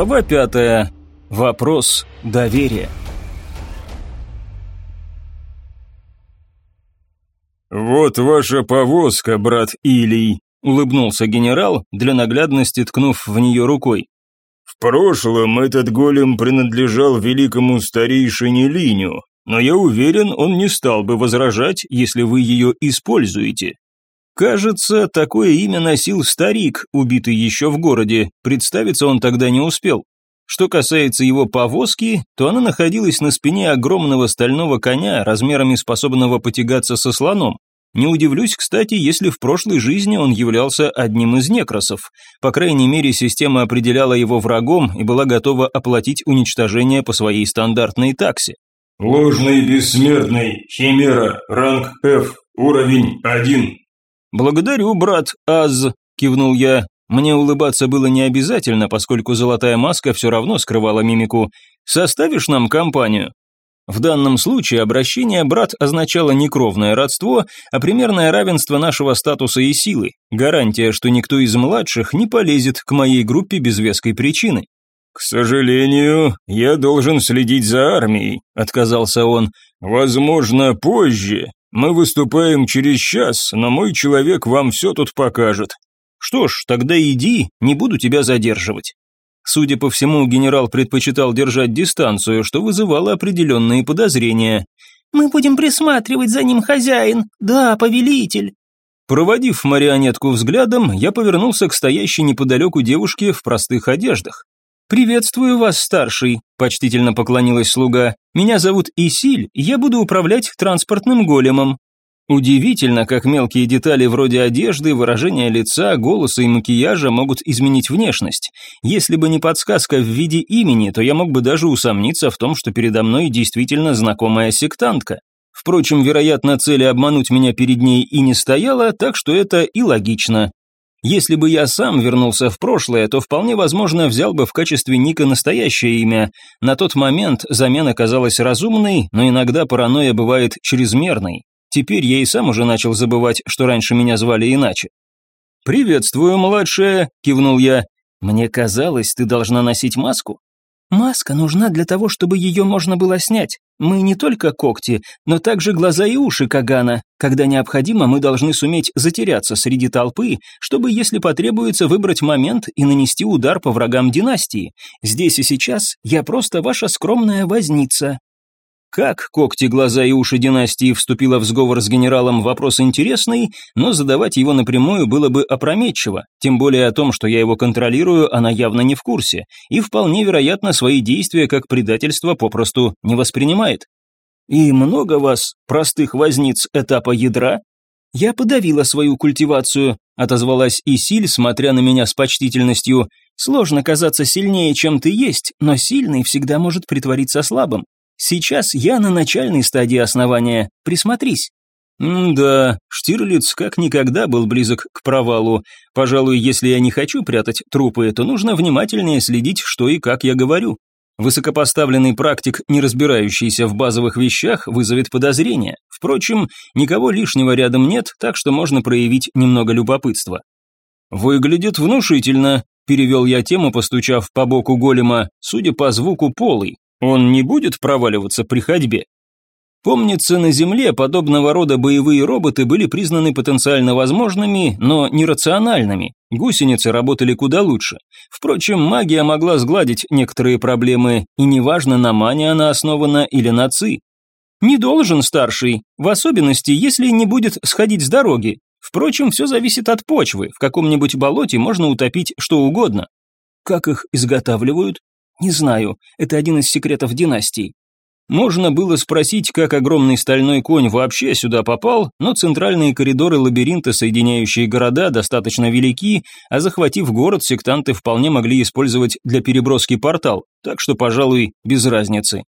Глава пятая. Вопрос доверия. «Вот ваша повозка, брат Илий», — улыбнулся генерал, для наглядности ткнув в нее рукой. «В прошлом этот голем принадлежал великому старейшине Линю, но я уверен, он не стал бы возражать, если вы ее используете. Кажется, такое имя носил старик, убитый еще в городе, представиться он тогда не успел. Что касается его повозки, то она находилась на спине огромного стального коня, размерами способного потягаться со слоном. Не удивлюсь, кстати, если в прошлой жизни он являлся одним из некросов. По крайней мере, система определяла его врагом и была готова оплатить уничтожение по своей стандартной таксе. «Ложный бессмертный, химера, ранг F, уровень 1». «Благодарю, брат Аз», – кивнул я. Мне улыбаться было не обязательно, поскольку золотая маска все равно скрывала мимику. «Составишь нам компанию?» В данном случае обращение «брат» означало не кровное родство, а примерное равенство нашего статуса и силы, гарантия, что никто из младших не полезет к моей группе без веской причины. «К сожалению, я должен следить за армией», — отказался он. «Возможно, позже, мы выступаем через час, но мой человек вам все тут покажет. Что ж, тогда иди, не буду тебя задерживать. Судя по всему, генерал предпочитал держать дистанцию, что вызывало определенные подозрения. «Мы будем присматривать за ним, хозяин. Да, повелитель». Проводив марионетку взглядом, я повернулся к стоящей неподалеку девушке в простых одеждах. «Приветствую вас, старший», – почтительно поклонилась слуга. «Меня зовут Исиль, я буду управлять транспортным големом». Удивительно, как мелкие детали вроде одежды, выражения лица, голоса и макияжа могут изменить внешность. Если бы не подсказка в виде имени, то я мог бы даже усомниться в том, что передо мной действительно знакомая сектантка. Впрочем, вероятно, цели обмануть меня перед ней и не стояло, так что это и логично. Если бы я сам вернулся в прошлое, то вполне возможно взял бы в качестве ника настоящее имя. На тот момент замена казалась разумной, но иногда паранойя бывает чрезмерной. Теперь я и сам уже начал забывать, что раньше меня звали иначе. «Приветствую, младшая», – кивнул я. «Мне казалось, ты должна носить маску». «Маска нужна для того, чтобы ее можно было снять. Мы не только когти, но также глаза и уши Кагана. Когда необходимо, мы должны суметь затеряться среди толпы, чтобы, если потребуется, выбрать момент и нанести удар по врагам династии. Здесь и сейчас я просто ваша скромная возница». Как когти, глаза и уши династии вступила в сговор с генералом, вопрос интересный, но задавать его напрямую было бы опрометчиво, тем более о том, что я его контролирую, она явно не в курсе, и вполне вероятно свои действия как предательство попросту не воспринимает. «И много вас, простых возниц этапа ядра?» «Я подавила свою культивацию», — отозвалась Исиль, смотря на меня с почтительностью. «Сложно казаться сильнее, чем ты есть, но сильный всегда может притвориться слабым. Сейчас я на начальной стадии основания, присмотрись». «Да, Штирлиц как никогда был близок к провалу. Пожалуй, если я не хочу прятать трупы, то нужно внимательнее следить, что и как я говорю. Высокопоставленный практик, не разбирающийся в базовых вещах, вызовет подозрения. Впрочем, никого лишнего рядом нет, так что можно проявить немного любопытства. «Выглядит внушительно», – перевел я тему, постучав по боку голема, судя по звуку полый. «Он не будет проваливаться при ходьбе?» Помнится, на Земле подобного рода боевые роботы были признаны потенциально возможными, но нерациональными. Гусеницы работали куда лучше. Впрочем, магия могла сгладить некоторые проблемы, и неважно, на мане она основана или на ци. Не должен старший, в особенности, если не будет сходить с дороги. Впрочем, все зависит от почвы, в каком-нибудь болоте можно утопить что угодно. Как их изготавливают? Не знаю, это один из секретов династий. Можно было спросить, как огромный стальной конь вообще сюда попал, но центральные коридоры лабиринта, соединяющие города, достаточно велики, а захватив город, сектанты вполне могли использовать для переброски портал, так что, пожалуй, без разницы.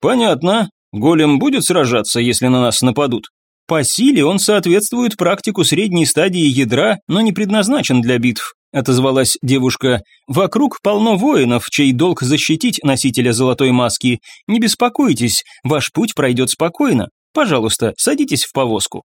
Понятно. Голем будет сражаться, если на нас нападут? По силе он соответствует практику средней стадии ядра, но не предназначен для битв. – отозвалась девушка. «Вокруг полно воинов, чей долг защитить носителя золотой маски. Не беспокойтесь, ваш путь пройдет спокойно. Пожалуйста, садитесь в повозку».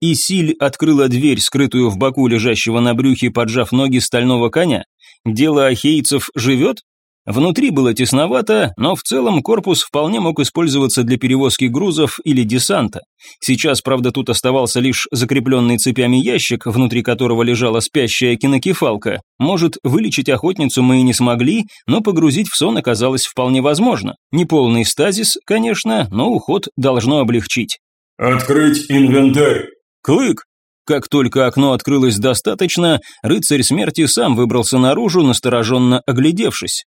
Исиль открыла дверь, скрытую в боку лежащего на брюхе, поджав ноги стального коня. «Дело ахейцев живет?» Внутри было тесновато, но в целом корпус вполне мог использоваться для перевозки грузов или десанта. Сейчас, правда, тут оставался лишь закрепленный цепями ящик, внутри которого лежала спящая кинокефалка. Может, вылечить охотницу мы и не смогли, но погрузить в сон оказалось вполне возможно. Неполный стазис, конечно, но уход должно облегчить. «Открыть инвентарь!» «Клык!» Как только окно открылось достаточно, рыцарь смерти сам выбрался наружу, настороженно оглядевшись.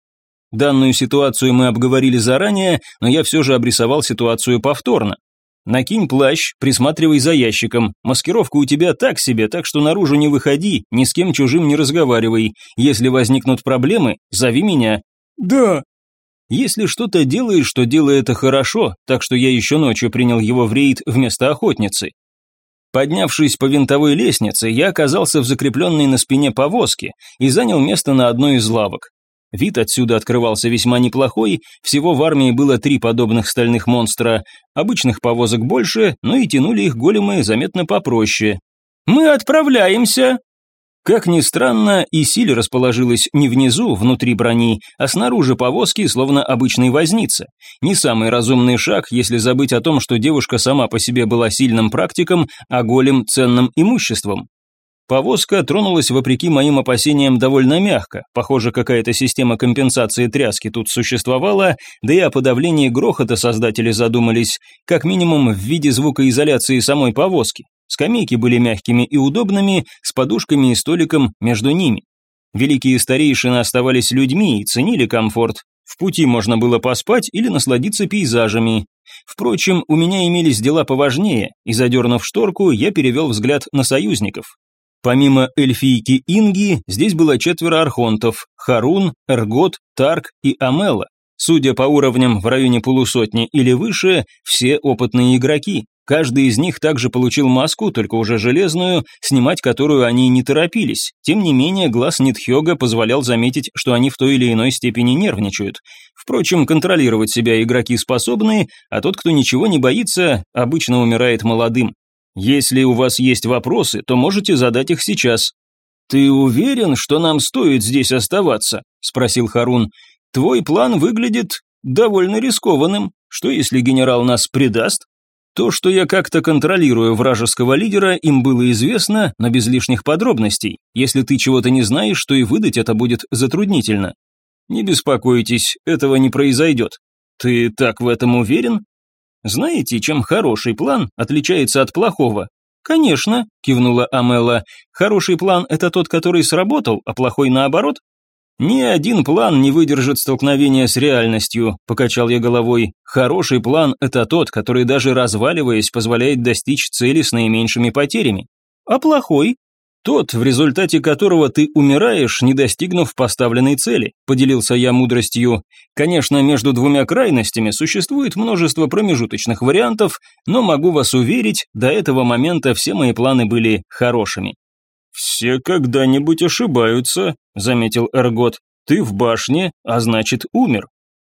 Данную ситуацию мы обговорили заранее, но я все же обрисовал ситуацию повторно. Накинь плащ, присматривай за ящиком. Маскировка у тебя так себе, так что наружу не выходи, ни с кем чужим не разговаривай. Если возникнут проблемы, зови меня. Да. Если что-то делаешь, то делай это хорошо, так что я еще ночью принял его в рейд вместо охотницы. Поднявшись по винтовой лестнице, я оказался в закрепленной на спине повозке и занял место на одной из лавок. Вид отсюда открывался весьма неплохой, всего в армии было три подобных стальных монстра, обычных повозок больше, но и тянули их големы заметно попроще. «Мы отправляемся!» Как ни странно, и силь расположилась не внизу, внутри брони, а снаружи повозки, словно обычной возница. Не самый разумный шаг, если забыть о том, что девушка сама по себе была сильным практиком, а голем – ценным имуществом. Повозка тронулась вопреки моим опасениям довольно мягко. Похоже, какая-то система компенсации тряски тут существовала, да и о подавлении грохота создатели задумались, как минимум в виде звукоизоляции самой повозки. Скамейки были мягкими и удобными, с подушками и столиком между ними. Великие старейшины оставались людьми и ценили комфорт. В пути можно было поспать или насладиться пейзажами. Впрочем, у меня имелись дела поважнее, и задернув шторку, я перевел взгляд на союзников. Помимо эльфийки Инги, здесь было четверо архонтов – Харун, Эргот, Тарк и Амела. Судя по уровням в районе полусотни или выше, все опытные игроки. Каждый из них также получил маску, только уже железную, снимать которую они не торопились. Тем не менее, глаз Нитхёга позволял заметить, что они в той или иной степени нервничают. Впрочем, контролировать себя игроки способны, а тот, кто ничего не боится, обычно умирает молодым. Если у вас есть вопросы, то можете задать их сейчас. Ты уверен, что нам стоит здесь оставаться? спросил Харун. Твой план выглядит довольно рискованным. Что если генерал нас предаст? То, что я как-то контролирую вражеского лидера, им было известно, но без лишних подробностей. Если ты чего-то не знаешь, то и выдать это будет затруднительно. Не беспокойтесь, этого не произойдет. Ты так в этом уверен? Знаете, чем хороший план отличается от плохого? Конечно, кивнула Амела. Хороший план – это тот, который сработал, а плохой наоборот? Ни один план не выдержит столкновения с реальностью, покачал я головой. Хороший план – это тот, который даже разваливаясь позволяет достичь цели с наименьшими потерями. А плохой? Тот, в результате которого ты умираешь, не достигнув поставленной цели, поделился я мудростью. Конечно, между двумя крайностями существует множество промежуточных вариантов, но могу вас уверить, до этого момента все мои планы были хорошими. «Все когда-нибудь ошибаются», — заметил Эргот. «Ты в башне, а значит умер.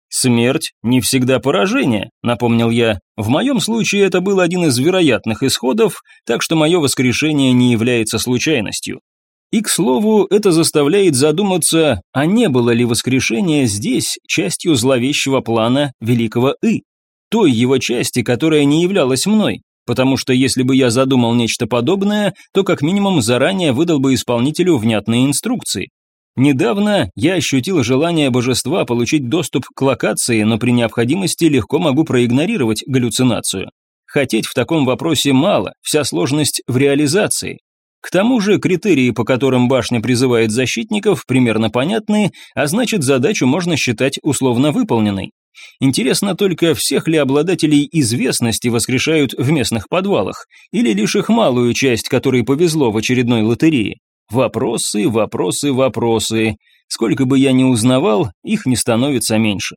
«Смерть не всегда поражение», — напомнил я. «В моем случае это был один из вероятных исходов, так что мое воскрешение не является случайностью». И, к слову, это заставляет задуматься, а не было ли воскрешение здесь частью зловещего плана великого И, той его части, которая не являлась мной, потому что если бы я задумал нечто подобное, то как минимум заранее выдал бы исполнителю внятные инструкции. Недавно я ощутил желание божества получить доступ к локации, но при необходимости легко могу проигнорировать галлюцинацию. Хотеть в таком вопросе мало, вся сложность в реализации. К тому же критерии, по которым башня призывает защитников, примерно понятны, а значит задачу можно считать условно выполненной. Интересно только, всех ли обладателей известности воскрешают в местных подвалах, или лишь их малую часть, которой повезло в очередной лотерее. Вопросы, вопросы, вопросы. Сколько бы я ни узнавал, их не становится меньше.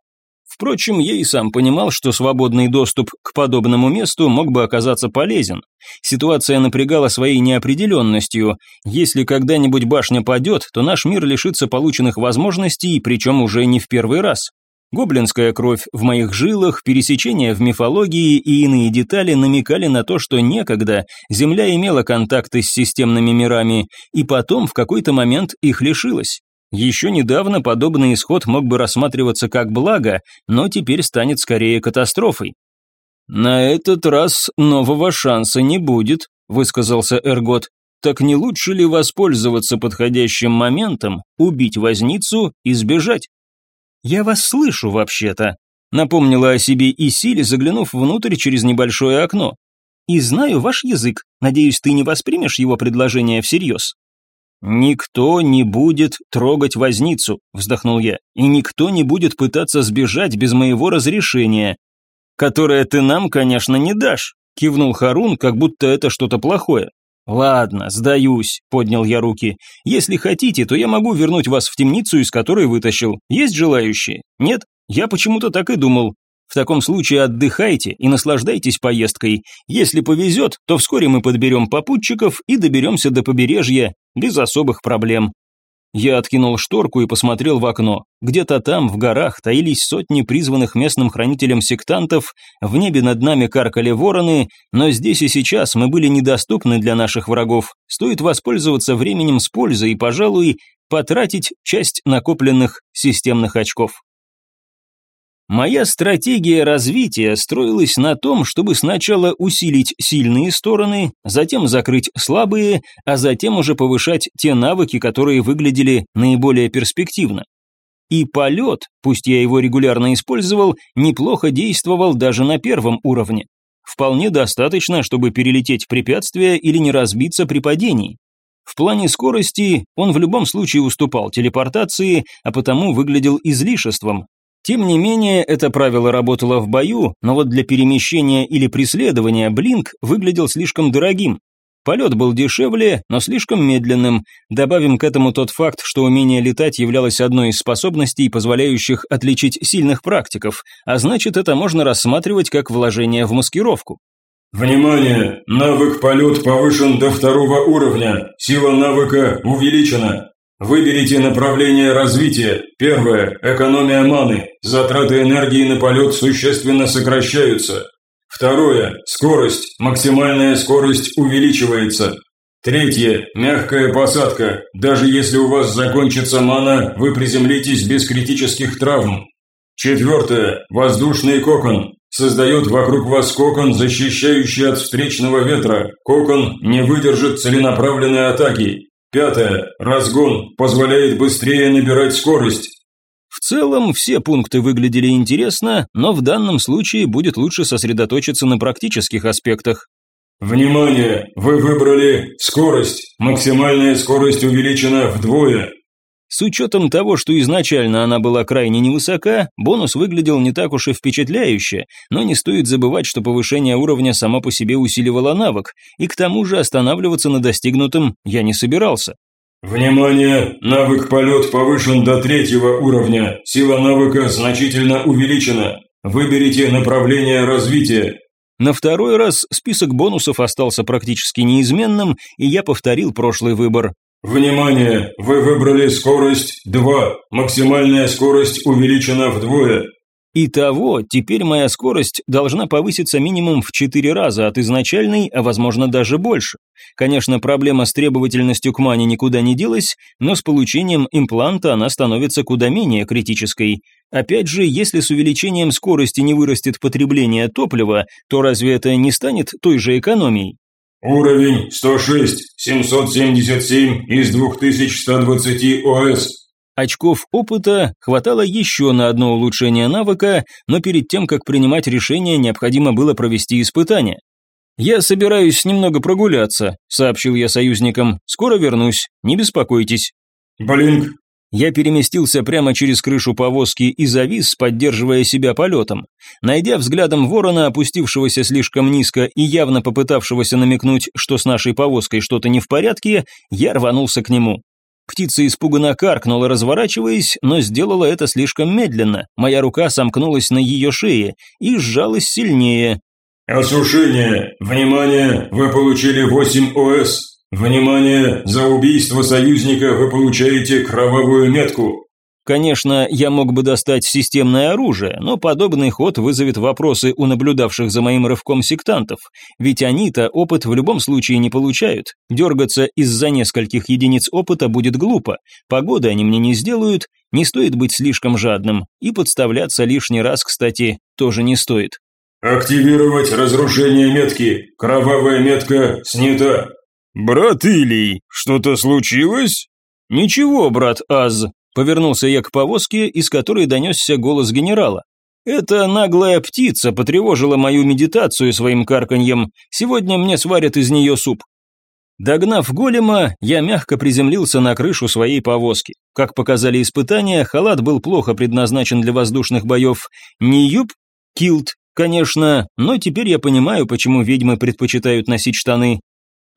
Впрочем, я и сам понимал, что свободный доступ к подобному месту мог бы оказаться полезен. Ситуация напрягала своей неопределенностью. Если когда-нибудь башня падет, то наш мир лишится полученных возможностей, причем уже не в первый раз. Гоблинская кровь в моих жилах, пересечения в мифологии и иные детали намекали на то, что некогда Земля имела контакты с системными мирами, и потом в какой-то момент их лишилась. Еще недавно подобный исход мог бы рассматриваться как благо, но теперь станет скорее катастрофой. «На этот раз нового шанса не будет», – высказался Эргот. «Так не лучше ли воспользоваться подходящим моментом, убить возницу и сбежать?» «Я вас слышу, вообще-то», – напомнила о себе и заглянув внутрь через небольшое окно. «И знаю ваш язык. Надеюсь, ты не воспримешь его предложение всерьез». «Никто не будет трогать возницу», – вздохнул я, «и никто не будет пытаться сбежать без моего разрешения которое ты нам, конечно, не дашь», – кивнул Харун, как будто это что-то плохое. «Ладно, сдаюсь», – поднял я руки. «Если хотите, то я могу вернуть вас в темницу, из которой вытащил. Есть желающие? Нет? Я почему-то так и думал. В таком случае отдыхайте и наслаждайтесь поездкой. Если повезет, то вскоре мы подберем попутчиков и доберемся до побережья без особых проблем. Я откинул шторку и посмотрел в окно. Где-то там, в горах, таились сотни призванных местным хранителем сектантов, в небе над нами каркали вороны, но здесь и сейчас мы были недоступны для наших врагов. Стоит воспользоваться временем с пользой и, пожалуй, потратить часть накопленных системных очков. Моя стратегия развития строилась на том, чтобы сначала усилить сильные стороны, затем закрыть слабые, а затем уже повышать те навыки, которые выглядели наиболее перспективно. И полет, пусть я его регулярно использовал, неплохо действовал даже на первом уровне. Вполне достаточно, чтобы перелететь препятствия или не разбиться при падении. В плане скорости он в любом случае уступал телепортации, а потому выглядел излишеством, тем не менее, это правило работало в бою, но вот для перемещения или преследования Блинк выглядел слишком дорогим. Полет был дешевле, но слишком медленным. Добавим к этому тот факт, что умение летать являлось одной из способностей, позволяющих отличить сильных практиков, а значит, это можно рассматривать как вложение в маскировку. Внимание! Навык полет повышен до второго уровня. Сила навыка увеличена. Выберите направление развития. Первое – экономия маны. Затраты энергии на полет существенно сокращаются. Второе – скорость. Максимальная скорость увеличивается. Третье – мягкая посадка. Даже если у вас закончится мана, вы приземлитесь без критических травм. Четвертое – воздушный кокон. Создает вокруг вас кокон, защищающий от встречного ветра. Кокон не выдержит целенаправленной атаки. Пятое. Разгон позволяет быстрее набирать скорость. В целом, все пункты выглядели интересно, но в данном случае будет лучше сосредоточиться на практических аспектах. Внимание! Вы выбрали скорость. Максимальная скорость увеличена вдвое. С учетом того, что изначально она была крайне невысока, бонус выглядел не так уж и впечатляюще, но не стоит забывать, что повышение уровня само по себе усиливало навык, и к тому же останавливаться на достигнутом я не собирался. Внимание! Навык полет повышен до третьего уровня. Сила навыка значительно увеличена. Выберите направление развития. На второй раз список бонусов остался практически неизменным, и я повторил прошлый выбор. Внимание! Вы выбрали скорость 2. Максимальная скорость увеличена вдвое. Итого, теперь моя скорость должна повыситься минимум в 4 раза от изначальной, а возможно даже больше. Конечно, проблема с требовательностью к мане никуда не делась, но с получением импланта она становится куда менее критической. Опять же, если с увеличением скорости не вырастет потребление топлива, то разве это не станет той же экономией? Уровень 106, 777 из 2120 ОС. Очков опыта хватало еще на одно улучшение навыка, но перед тем, как принимать решение, необходимо было провести испытание. «Я собираюсь немного прогуляться», — сообщил я союзникам. «Скоро вернусь, не беспокойтесь». «Блинк, я переместился прямо через крышу повозки и завис, поддерживая себя полетом. Найдя взглядом ворона, опустившегося слишком низко и явно попытавшегося намекнуть, что с нашей повозкой что-то не в порядке, я рванулся к нему. Птица испуганно каркнула, разворачиваясь, но сделала это слишком медленно. Моя рука сомкнулась на ее шее и сжалась сильнее. «Осушение! Внимание! Вы получили 8 ОС!» «Внимание! За убийство союзника вы получаете кровавую метку!» Конечно, я мог бы достать системное оружие, но подобный ход вызовет вопросы у наблюдавших за моим рывком сектантов, ведь они-то опыт в любом случае не получают. Дергаться из-за нескольких единиц опыта будет глупо, погоды они мне не сделают, не стоит быть слишком жадным, и подставляться лишний раз, кстати, тоже не стоит. «Активировать разрушение метки. Кровавая метка снята». «Брат Илий, что-то случилось?» «Ничего, брат Аз», Повернулся я к повозке, из которой донесся голос генерала. Эта наглая птица потревожила мою медитацию своим карканьем. Сегодня мне сварят из нее суп. Догнав голема, я мягко приземлился на крышу своей повозки. Как показали испытания, халат был плохо предназначен для воздушных боев. Не юб, килт, конечно, но теперь я понимаю, почему ведьмы предпочитают носить штаны.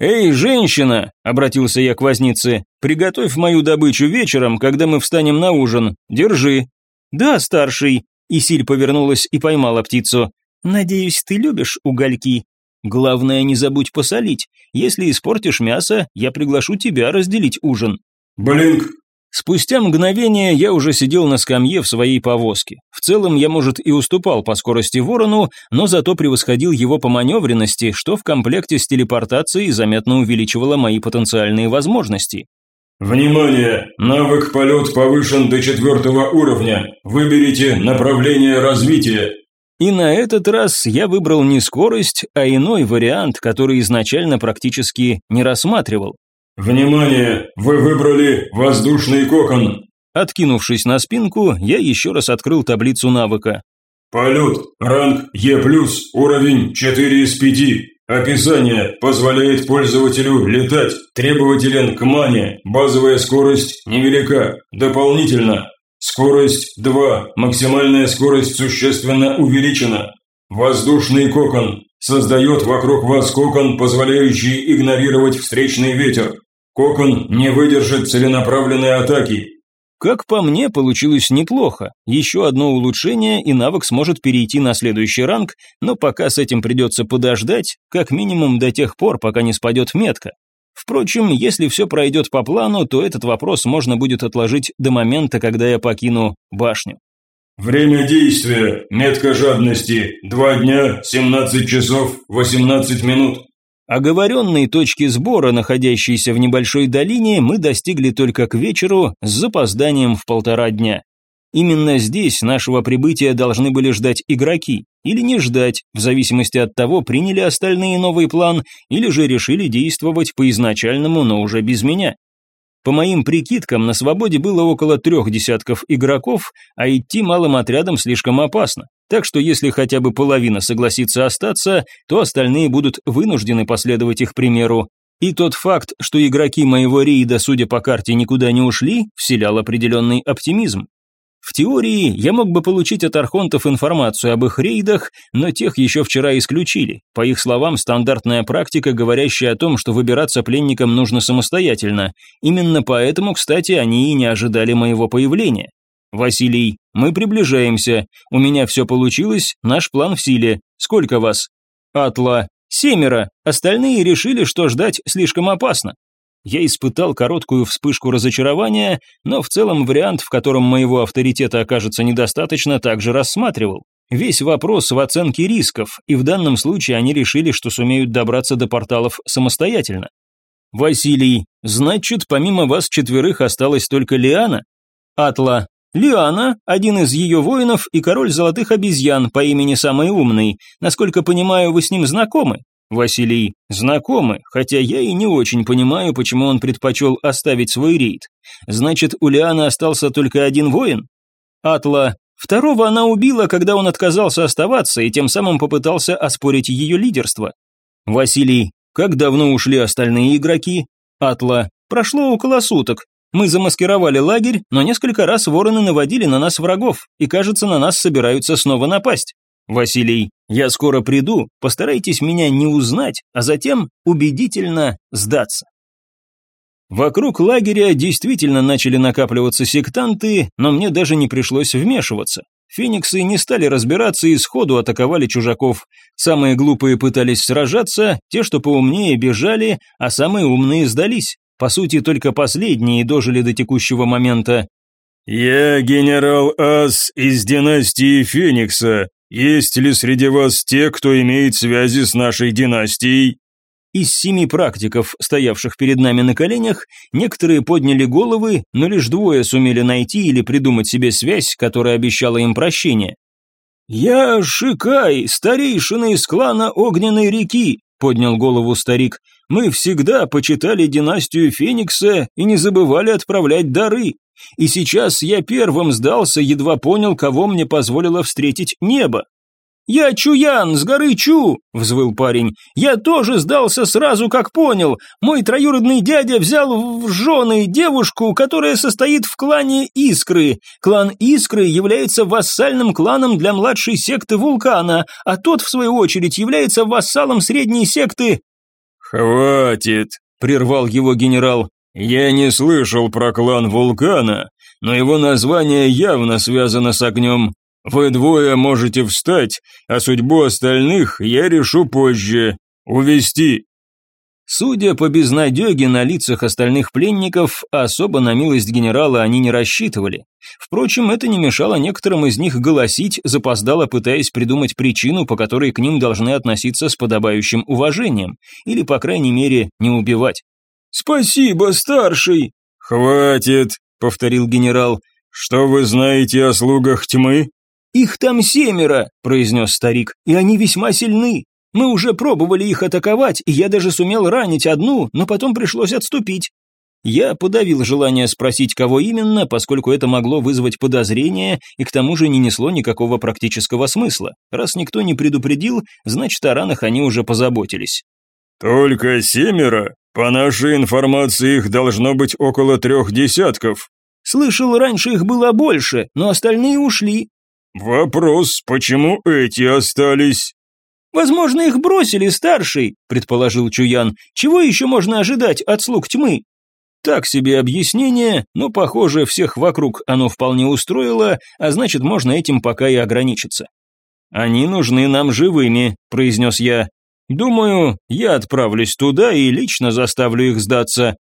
«Эй, женщина!» – обратился я к вознице. «Приготовь мою добычу вечером, когда мы встанем на ужин. Держи». «Да, старший». Исиль повернулась и поймала птицу. «Надеюсь, ты любишь угольки?» «Главное, не забудь посолить. Если испортишь мясо, я приглашу тебя разделить ужин». «Блинк, Спустя мгновение я уже сидел на скамье в своей повозке. В целом я, может, и уступал по скорости ворону, но зато превосходил его по маневренности, что в комплекте с телепортацией заметно увеличивало мои потенциальные возможности. Внимание! Навык полет повышен до четвертого уровня. Выберите направление развития. И на этот раз я выбрал не скорость, а иной вариант, который изначально практически не рассматривал. «Внимание! Вы выбрали воздушный кокон!» Откинувшись на спинку, я еще раз открыл таблицу навыка. «Полет. Ранг Е+, уровень 4 из 5. Описание. Позволяет пользователю летать. Требователен к мане. Базовая скорость невелика. Дополнительно. Скорость 2. Максимальная скорость существенно увеличена. Воздушный кокон. Создает вокруг вас кокон, позволяющий игнорировать встречный ветер. Кокон не выдержит целенаправленной атаки. Как по мне, получилось неплохо. Еще одно улучшение, и навык сможет перейти на следующий ранг, но пока с этим придется подождать, как минимум до тех пор, пока не спадет метка. Впрочем, если все пройдет по плану, то этот вопрос можно будет отложить до момента, когда я покину башню. Время действия. Метка жадности. Два дня, 17 часов, 18 минут. Оговоренной точки сбора, находящейся в небольшой долине, мы достигли только к вечеру с запозданием в полтора дня. Именно здесь нашего прибытия должны были ждать игроки, или не ждать, в зависимости от того, приняли остальные новый план, или же решили действовать по изначальному, но уже без меня. По моим прикидкам, на свободе было около трех десятков игроков, а идти малым отрядом слишком опасно. Так что если хотя бы половина согласится остаться, то остальные будут вынуждены последовать их примеру. И тот факт, что игроки моего рейда, судя по карте, никуда не ушли, вселял определенный оптимизм. В теории я мог бы получить от архонтов информацию об их рейдах, но тех еще вчера исключили. По их словам, стандартная практика, говорящая о том, что выбираться пленникам нужно самостоятельно. Именно поэтому, кстати, они и не ожидали моего появления. Василий, мы приближаемся. У меня все получилось, наш план в силе. Сколько вас? Атла. Семеро. Остальные решили, что ждать слишком опасно. Я испытал короткую вспышку разочарования, но в целом вариант, в котором моего авторитета окажется недостаточно, также рассматривал. Весь вопрос в оценке рисков, и в данном случае они решили, что сумеют добраться до порталов самостоятельно. Василий, значит, помимо вас четверых осталась только Лиана? Атла, Лиана, один из ее воинов и король золотых обезьян по имени Самый Умный. Насколько понимаю, вы с ним знакомы? Василий, знакомы, хотя я и не очень понимаю, почему он предпочел оставить свой рейд. Значит, у Лианы остался только один воин? Атла, второго она убила, когда он отказался оставаться и тем самым попытался оспорить ее лидерство. Василий, как давно ушли остальные игроки? Атла, прошло около суток. Мы замаскировали лагерь, но несколько раз вороны наводили на нас врагов, и кажется, на нас собираются снова напасть. Василий, я скоро приду, постарайтесь меня не узнать, а затем убедительно сдаться. Вокруг лагеря действительно начали накапливаться сектанты, но мне даже не пришлось вмешиваться. Фениксы не стали разбираться и сходу атаковали чужаков. Самые глупые пытались сражаться, те, что поумнее, бежали, а самые умные сдались. По сути, только последние дожили до текущего момента. «Я генерал Ас из династии Феникса. Есть ли среди вас те, кто имеет связи с нашей династией?» Из семи практиков, стоявших перед нами на коленях, некоторые подняли головы, но лишь двое сумели найти или придумать себе связь, которая обещала им прощение. «Я Шикай, старейшина из клана Огненной реки», — поднял голову старик. «Мы всегда почитали династию Феникса и не забывали отправлять дары. И сейчас я первым сдался, едва понял, кого мне позволило встретить небо. «Я Чуян, с горы Чу!» – взвыл парень. «Я тоже сдался сразу, как понял. Мой троюродный дядя взял в жены девушку, которая состоит в клане Искры. Клан Искры является вассальным кланом для младшей секты Вулкана, а тот, в свою очередь, является вассалом средней секты...» «Хватит!» – прервал его генерал. «Я не слышал про клан Вулкана, но его название явно связано с огнем. Вы двое можете встать, а судьбу остальных я решу позже. Увести. Судя по безнадеге на лицах остальных пленников, особо на милость генерала они не рассчитывали. Впрочем, это не мешало некоторым из них голосить, запоздало пытаясь придумать причину, по которой к ним должны относиться с подобающим уважением, или, по крайней мере, не убивать. «Спасибо, старший!» «Хватит», — повторил генерал. «Что вы знаете о слугах тьмы?» «Их там семеро», – произнес старик, – «и они весьма сильны. Мы уже пробовали их атаковать, и я даже сумел ранить одну, но потом пришлось отступить». Я подавил желание спросить, кого именно, поскольку это могло вызвать подозрения и к тому же не несло никакого практического смысла. Раз никто не предупредил, значит, о ранах они уже позаботились. «Только семеро? По нашей информации их должно быть около трех десятков». «Слышал, раньше их было больше, но остальные ушли. «Вопрос, почему эти остались?» «Возможно, их бросили старший», — предположил Чуян. «Чего еще можно ожидать от слуг тьмы?» Так себе объяснение, но, похоже, всех вокруг оно вполне устроило, а значит, можно этим пока и ограничиться. «Они нужны нам живыми», — произнес я. «Думаю, я отправлюсь туда и лично заставлю их сдаться.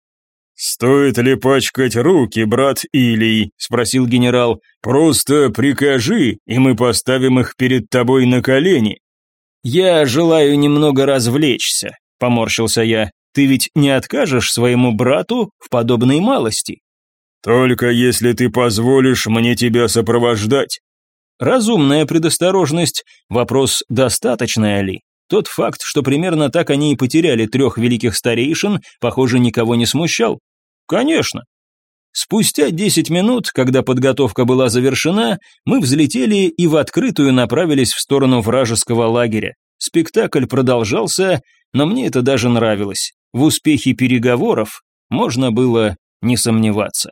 «Стоит ли пачкать руки, брат Илий?» – спросил генерал. «Просто прикажи, и мы поставим их перед тобой на колени». «Я желаю немного развлечься», – поморщился я. «Ты ведь не откажешь своему брату в подобной малости?» «Только если ты позволишь мне тебя сопровождать». Разумная предосторожность. Вопрос, достаточная ли? Тот факт, что примерно так они и потеряли трех великих старейшин, похоже, никого не смущал. Конечно. Спустя 10 минут, когда подготовка была завершена, мы взлетели и в открытую направились в сторону вражеского лагеря. Спектакль продолжался, но мне это даже нравилось. В успехе переговоров можно было не сомневаться.